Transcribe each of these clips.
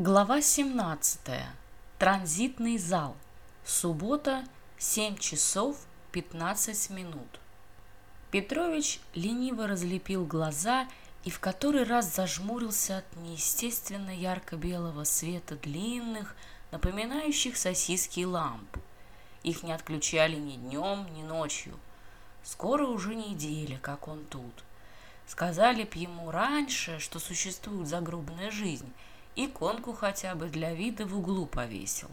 Глава 17. Транзитный зал. Суббота, 7 часов 15 минут. Петрович лениво разлепил глаза и в который раз зажмурился от неестественно ярко-белого света длинных, напоминающих сосиски ламп. Их не отключали ни днем, ни ночью. Скоро уже неделя, как он тут. Сказали б ему раньше, что существует загробная жизнь – и конку хотя бы для вида в углу повесил.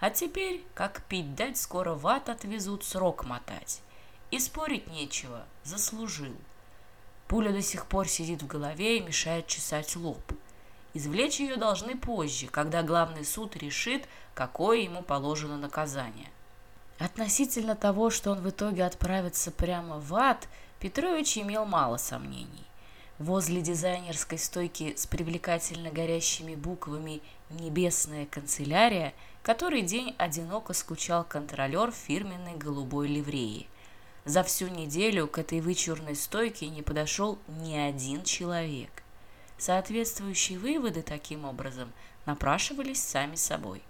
А теперь, как пить дать, скоро в ад отвезут срок мотать. И спорить нечего, заслужил. Пуля до сих пор сидит в голове и мешает чесать лоб. Извлечь ее должны позже, когда главный суд решит, какое ему положено наказание. Относительно того, что он в итоге отправится прямо в ад, Петрович имел мало сомнений возле дизайнерской стойки с привлекательно горящими буквами «Небесная канцелярия», который день одиноко скучал контролер фирменной голубой ливреи. За всю неделю к этой вычурной стойке не подошел ни один человек. Соответствующие выводы таким образом напрашивались сами собой.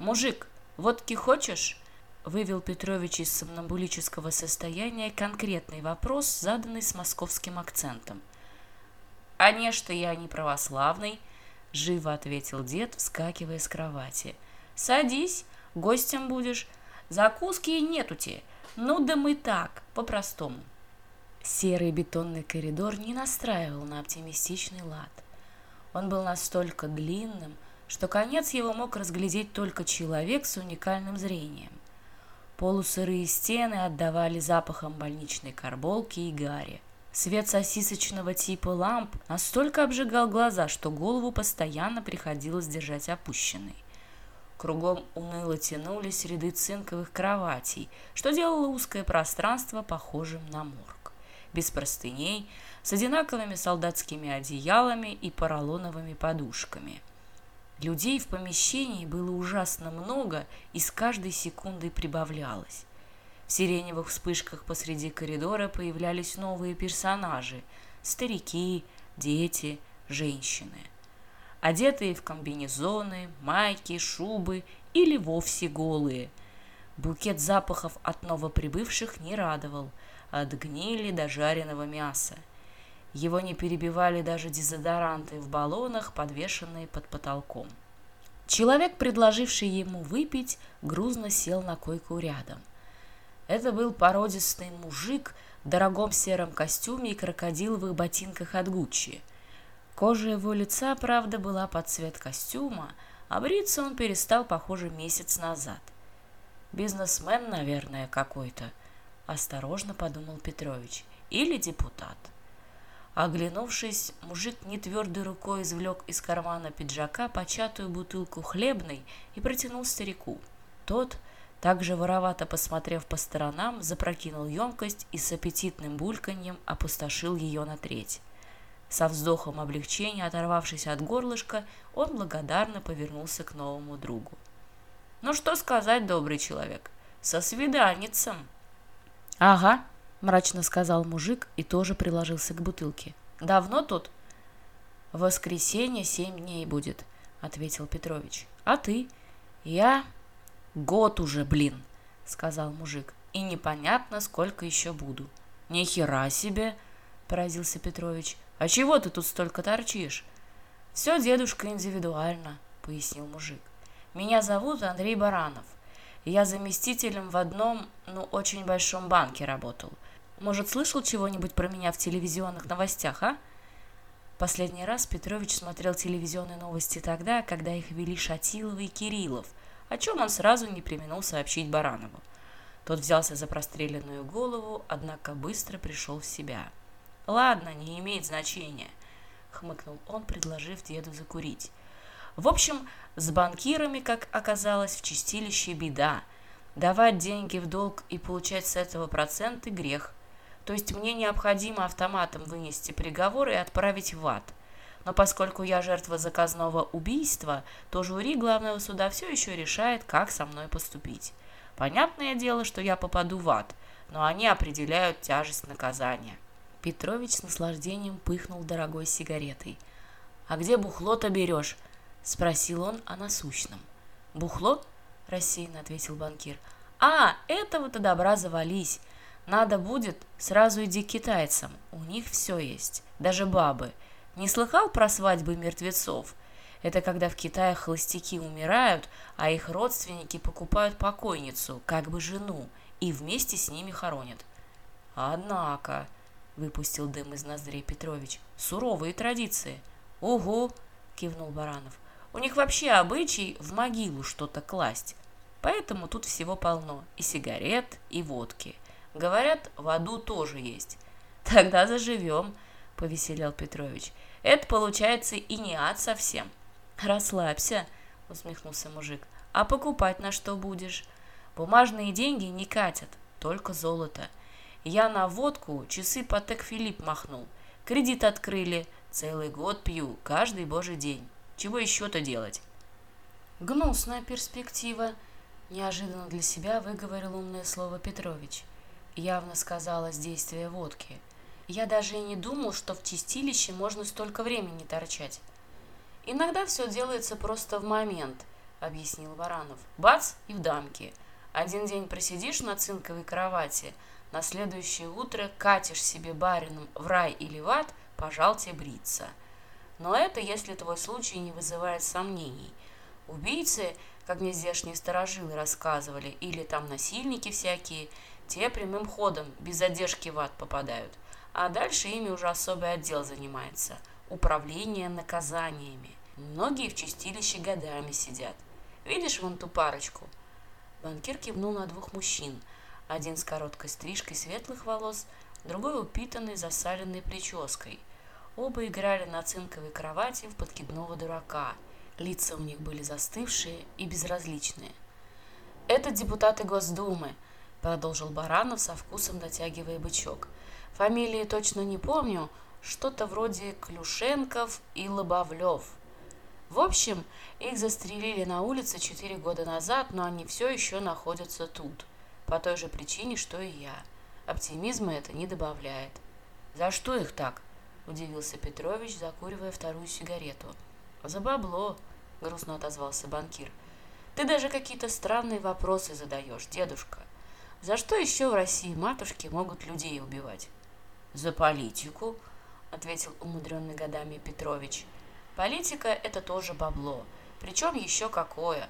«Мужик, водки хочешь?» вывел Петрович из сомнамбулического состояния конкретный вопрос, заданный с московским акцентом – «А не, что я не православный», — живо ответил дед, вскакивая с кровати. «Садись, гостем будешь. Закуски нету тебе. Ну да мы так, по-простому». Серый бетонный коридор не настраивал на оптимистичный лад. Он был настолько длинным, что конец его мог разглядеть только человек с уникальным зрением. Полусырые стены отдавали запахом больничной карболки и гари. Свет сосисочного типа ламп настолько обжигал глаза, что голову постоянно приходилось держать опущенной. Кругом уныло тянулись ряды цинковых кроватей, что делало узкое пространство похожим на морг. Без простыней, с одинаковыми солдатскими одеялами и поролоновыми подушками. Людей в помещении было ужасно много и с каждой секундой прибавлялось. В сиреневых вспышках посреди коридора появлялись новые персонажи – старики, дети, женщины. Одетые в комбинезоны, майки, шубы или вовсе голые. Букет запахов от новоприбывших не радовал, от гнили до жареного мяса. Его не перебивали даже дезодоранты в баллонах, подвешенные под потолком. Человек, предложивший ему выпить, грузно сел на койку рядом – Это был породистый мужик в дорогом сером костюме и крокодиловых ботинках от Гуччи. Кожа его лица, правда, была под цвет костюма, а бриться он перестал, похоже, месяц назад. «Бизнесмен, наверное, какой-то», — осторожно подумал Петрович. «Или депутат». Оглянувшись, мужик нетвердой рукой извлек из кармана пиджака початую бутылку хлебной и протянул старику. Тот, также воровато посмотрев по сторонам, запрокинул емкость и с аппетитным бульканьем опустошил ее на треть. Со вздохом облегчения, оторвавшись от горлышка, он благодарно повернулся к новому другу. «Ну что сказать, добрый человек, со свиданицем!» «Ага», — мрачно сказал мужик и тоже приложился к бутылке. «Давно тут?» «Воскресенье семь дней будет», — ответил Петрович. «А ты?» «Я...» «Год уже, блин!» — сказал мужик. «И непонятно, сколько еще буду». «Ни хера себе!» — поразился Петрович. «А чего ты тут столько торчишь?» «Все, дедушка, индивидуально», — пояснил мужик. «Меня зовут Андрей Баранов. Я заместителем в одном, ну, очень большом банке работал. Может, слышал чего-нибудь про меня в телевизионных новостях, а?» Последний раз Петрович смотрел телевизионные новости тогда, когда их вели Шатилов и Кириллов — о чем он сразу не применил сообщить Баранову. Тот взялся за простреленную голову, однако быстро пришел в себя. «Ладно, не имеет значения», — хмыкнул он, предложив деду закурить. «В общем, с банкирами, как оказалось, в чистилище беда. Давать деньги в долг и получать с этого проценты — грех. То есть мне необходимо автоматом вынести приговор и отправить в ад. Но поскольку я жертва заказного убийства, то жюри главного суда все еще решает, как со мной поступить. Понятное дело, что я попаду в ад, но они определяют тяжесть наказания. Петрович с наслаждением пыхнул дорогой сигаретой. «А где бухло-то берешь?» – спросил он о насущном. «Бухло?» – рассеянно ответил банкир. «А, этого-то добра завались. Надо будет, сразу иди к китайцам. У них все есть, даже бабы. Не слыхал про свадьбы мертвецов? Это когда в Китае холостяки умирают, а их родственники покупают покойницу, как бы жену, и вместе с ними хоронят. Однако, выпустил дым из ноздрей Петрович, суровые традиции. Ого, кивнул Баранов. У них вообще обычай в могилу что-то класть. Поэтому тут всего полно. И сигарет, и водки. Говорят, в аду тоже есть. Тогда заживем, повеселел Петрович. «Это получается и не ад совсем». «Расслабься», — усмехнулся мужик. «А покупать на что будешь? Бумажные деньги не катят, только золото. Я на водку часы Патек Филипп махнул. Кредит открыли, целый год пью, каждый божий день. Чего еще-то делать?» «Гнусная перспектива», — неожиданно для себя выговорил умное слово Петрович. Явно сказалось действие водки — Я даже и не думал, что в чистилище можно столько времени торчать. Иногда все делается просто в момент, объяснил Баранов. Бац и в дамке. Один день просидишь на цинковой кровати, на следующее утро катишь себе барином в рай или в ад, пожалуйте бриться. Но это если твой случай не вызывает сомнений. Убийцы, как мне здешние сторожилы рассказывали, или там насильники всякие, те прямым ходом, без задержки в ад попадают. А дальше ими уже особый отдел занимается. Управление наказаниями. Многие в чистилище годами сидят. Видишь вон ту парочку? Банкир кивнул на двух мужчин. Один с короткой стрижкой светлых волос, другой упитанный засаленной прической. Оба играли на цинковой кровати в подкидного дурака. Лица у них были застывшие и безразличные. «Это депутаты Госдумы», — продолжил Баранов со вкусом дотягивая бычок. Фамилии точно не помню, что-то вроде Клюшенков и Лобовлев. В общем, их застрелили на улице 4 года назад, но они все еще находятся тут. По той же причине, что и я. Оптимизма это не добавляет. «За что их так?» – удивился Петрович, закуривая вторую сигарету. «За бабло», – грустно отозвался банкир. «Ты даже какие-то странные вопросы задаешь, дедушка. За что еще в России матушки могут людей убивать?» «За политику», ответил умудренный годами Петрович. Политика – это тоже бабло. Причем еще какое.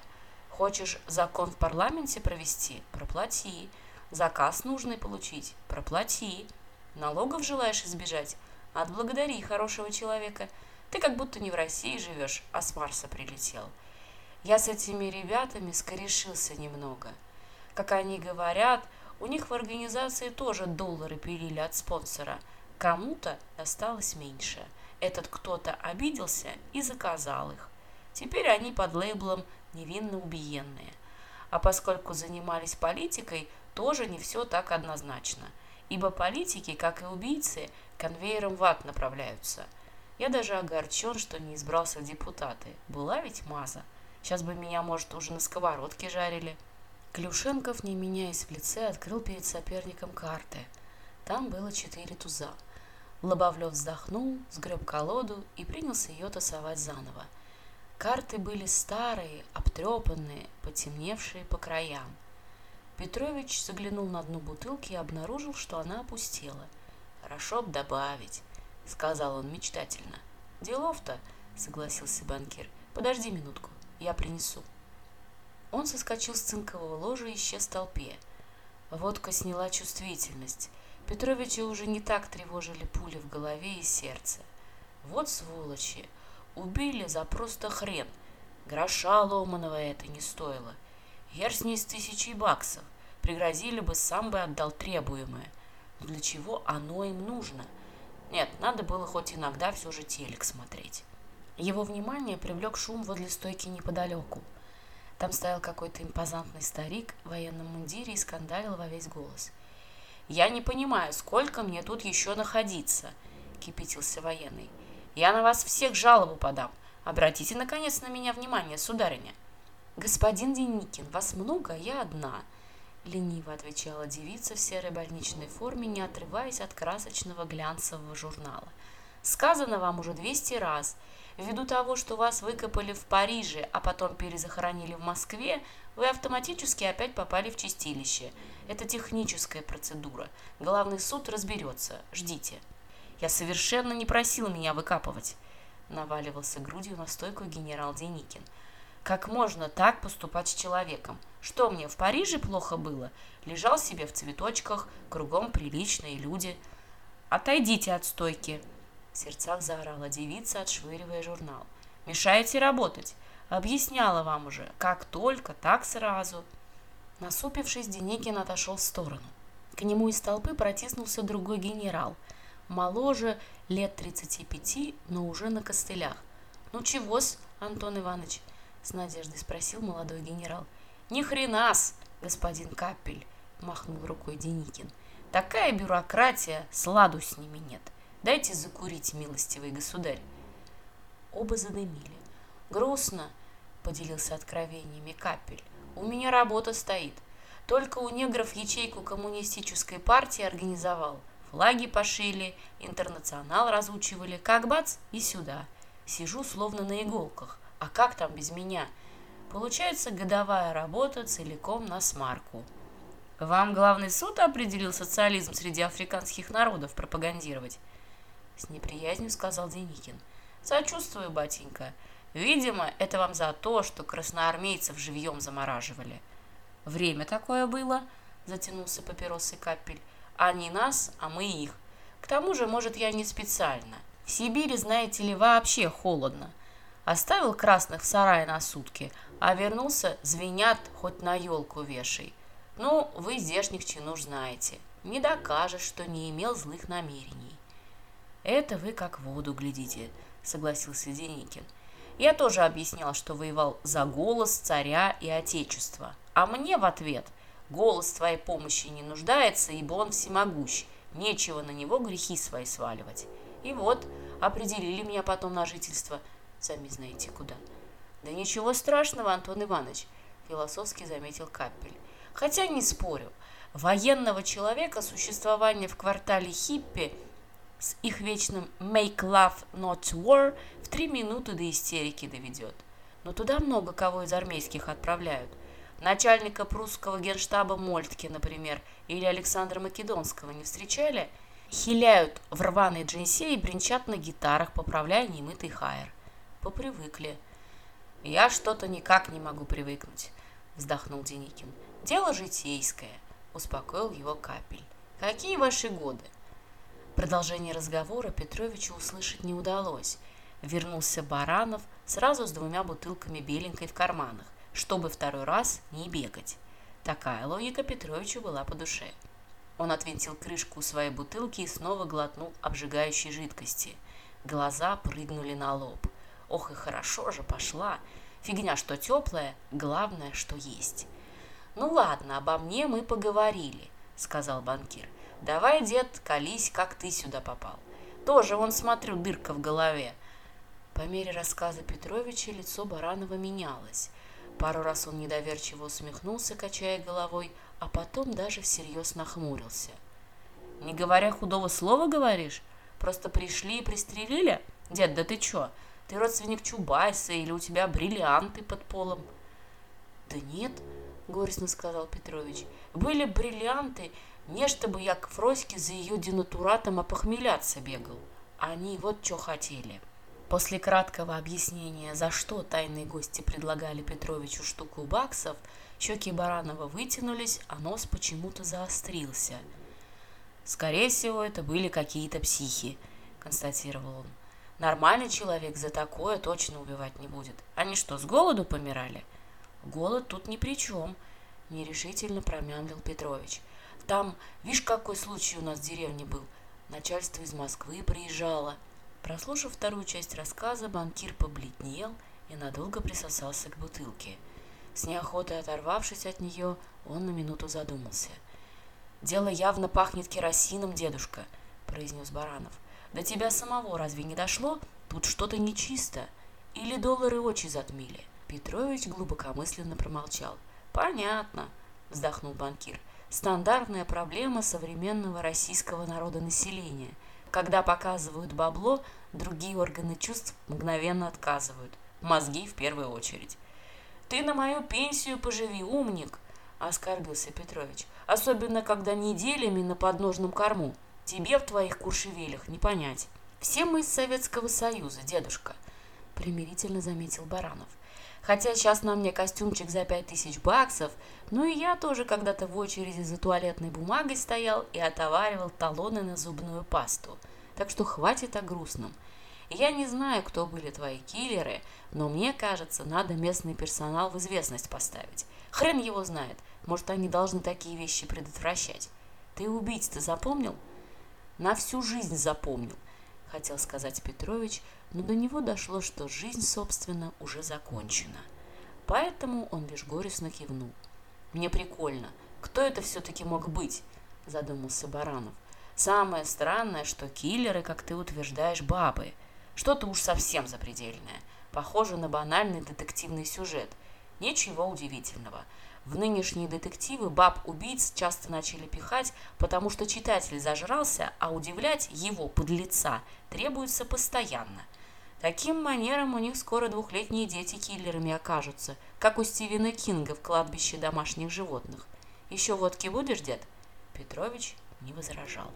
Хочешь закон в парламенте провести – проплати. Заказ нужный получить – проплати. Налогов желаешь избежать – отблагодари хорошего человека. Ты как будто не в России живешь, а с Марса прилетел. Я с этими ребятами скорешился немного. Как они говорят, У них в организации тоже доллары пилили от спонсора. Кому-то досталось меньше. Этот кто-то обиделся и заказал их. Теперь они под лейблом «невинно убиенные». А поскольку занимались политикой, тоже не все так однозначно. Ибо политики, как и убийцы, конвейером в ад направляются. Я даже огорчен, что не избрался в депутаты. Была ведь маза. Сейчас бы меня, может, уже на сковородке жарили. Клюшенков не меняясь в лице, открыл перед соперником карты. Там было четыре туза. Лобовлев вздохнул, сгреб колоду и принялся ее тасовать заново. Карты были старые, обтрепанные, потемневшие по краям. Петрович заглянул на дно бутылки и обнаружил, что она опустела. «Хорошо б добавить», — сказал он мечтательно. «Делов-то», — согласился банкир. «Подожди минутку, я принесу». Он соскочил с цинкового ложа и исчез в толпе. Водка сняла чувствительность — Петровича уже не так тревожили пули в голове и сердце. Вот сволочи, убили за просто хрен. Гроша ломаного это не стоило. Хер с ней с тысячей баксов. Пригрозили бы, сам бы отдал требуемое. Но для чего оно им нужно? Нет, надо было хоть иногда все же телек смотреть. Его внимание привлек шум возле стойки неподалеку. Там стоял какой-то импозантный старик в военном мундире и скандалил во весь голос – «Я не понимаю, сколько мне тут еще находиться?» – кипятился военный. «Я на вас всех жалобу подам. Обратите, наконец, на меня внимание, сударыня». «Господин Деникин, вас много, я одна», – лениво отвечала девица в серой больничной форме, не сказано вам уже 200 раз. Ввиду того, что вас выкопали в Париже, а потом перезахоронили в Москве, вы автоматически опять попали в чистилище. Это техническая процедура. Главный суд разберется. Ждите. Я совершенно не просил меня выкапывать. Наваливался грудью на стойку генерал Деникин. Как можно так поступать с человеком? Что мне, в Париже плохо было? Лежал себе в цветочках, кругом приличные люди. Отойдите от стойки, в сердцах заорала девица, отшвыривая журнал. «Мешаете работать. Объясняла вам уже. Как только, так сразу». Насупившись, Деникин отошел в сторону. К нему из толпы протиснулся другой генерал. Моложе, лет 35, но уже на костылях. «Ну чего-с, Антон Иванович?» – с надеждой спросил молодой генерал. «Ни хрена-с, господин Капель!» – махнул рукой Деникин. «Такая бюрократия, сладу с ними нет. Дайте закурить, милостивый государь. Оба задымили. Грустно, поделился откровениями капель. У меня работа стоит. Только у негров ячейку коммунистической партии организовал. Флаги пошили, интернационал разучивали. Как бац, и сюда. Сижу словно на иголках. А как там без меня? Получается годовая работа целиком на смарку. Вам главный суд определил социализм среди африканских народов пропагандировать? с неприязнью сказал Деникин. «Сочувствую, батенька. Видимо, это вам за то, что красноармейцев живьем замораживали». «Время такое было», — затянулся папирос и капель. «Они нас, а мы их. К тому же, может, я не специально. В Сибири, знаете ли, вообще холодно. Оставил красных в сарае на сутки, а вернулся, звенят, хоть на елку вешай. Ну, вы здешних чинуш знаете. Не докажешь, что не имел злых намерений. «Это вы как в воду глядите», — согласился Деникин. «Я тоже объяснял, что воевал за голос царя и отечества. А мне в ответ голос твоей помощи не нуждается, ибо он всемогущ. Нечего на него грехи свои сваливать. И вот, определили меня потом на жительство. Сами знаете куда». «Да ничего страшного, Антон Иванович», — философски заметил Капель. «Хотя не спорю, военного человека существование в квартале Хиппи с их вечным «make love, not war» в три минуты до истерики доведет. Но туда много кого из армейских отправляют. Начальника прусского генштаба Мольтке, например, или Александра Македонского не встречали? Хиляют в рваной джинсе и бренчат на гитарах, поправляя немытый хайер. Попривыкли. «Я что-то никак не могу привыкнуть», — вздохнул Деникин. «Дело житейское», — успокоил его капель. «Какие ваши годы?» Продолжение разговора Петровичу услышать не удалось. Вернулся Баранов сразу с двумя бутылками беленькой в карманах, чтобы второй раз не бегать. Такая логика Петровичу была по душе. Он отвинтил крышку своей бутылки и снова глотнул обжигающей жидкости. Глаза прыгнули на лоб. Ох и хорошо же пошла. Фигня, что теплая, главное, что есть. «Ну ладно, обо мне мы поговорили», — сказал банкир. Давай, дед, колись, как ты сюда попал. Тоже, вон, смотрю, дырка в голове. По мере рассказа Петровича лицо Баранова менялось. Пару раз он недоверчиво усмехнулся, качая головой, а потом даже всерьез нахмурился. «Не говоря худого слова, говоришь? Просто пришли и пристрелили? Дед, да ты чё? Ты родственник Чубайса или у тебя бриллианты под полом?» «Да нет», — горестно сказал Петрович, — «были бриллианты, не чтобы я к Фроське за ее денатуратом опохмеляться бегал. Они вот что хотели. После краткого объяснения, за что тайные гости предлагали Петровичу штуку баксов, щеки Баранова вытянулись, а нос почему-то заострился. «Скорее всего, это были какие-то психи», — констатировал он. «Нормальный человек за такое точно убивать не будет. Они что, с голоду помирали?» «Голод тут ни при чем», — нерешительно промямлил Петрович. — там, видишь, какой случай у нас в деревне был. Начальство из Москвы приезжало. Прослушав вторую часть рассказа, банкир побледнел и надолго присосался к бутылке. С неохотой оторвавшись от нее, он на минуту задумался. «Дело явно пахнет керосином, дедушка», — произнес Баранов. «До тебя самого разве не дошло? Тут что-то нечисто. Или доллары очи затмили?» Петрович глубокомысленно промолчал. «Понятно», — вздохнул банкир. стандартная проблема современного российского народонаселения. Когда показывают бабло, другие органы чувств мгновенно отказывают. Мозги в первую очередь. «Ты на мою пенсию поживи, умник!» – оскорбился Петрович. «Особенно, когда неделями на подножном корму. Тебе в твоих куршевелях не понять. Все мы из Советского Союза, дедушка!» – примирительно заметил Баранов – Хотя сейчас на мне костюмчик за 5000 баксов, ну и я тоже когда-то в очереди за туалетной бумагой стоял и отоваривал талоны на зубную пасту. Так что хватит о грустном. Я не знаю, кто были твои киллеры, но мне кажется, надо местный персонал в известность поставить. Хрен его знает, может они должны такие вещи предотвращать. Ты убийц-то запомнил? На всю жизнь запомнил. Хотел сказать Петрович, но до него дошло, что жизнь, собственно, уже закончена. Поэтому он лишь горестно кивнул. «Мне прикольно. Кто это все-таки мог быть?» – задумался Баранов. «Самое странное, что киллеры, как ты утверждаешь, бабы. Что-то уж совсем запредельное. Похоже на банальный детективный сюжет. Ничего удивительного. В нынешние детективы баб-убийц часто начали пихать, потому что читатель зажрался, а удивлять его подлеца требуется постоянно. Таким манером у них скоро двухлетние дети киллерами окажутся, как у Стивена Кинга в кладбище домашних животных. «Еще водки будешь, дед?» Петрович не возражал.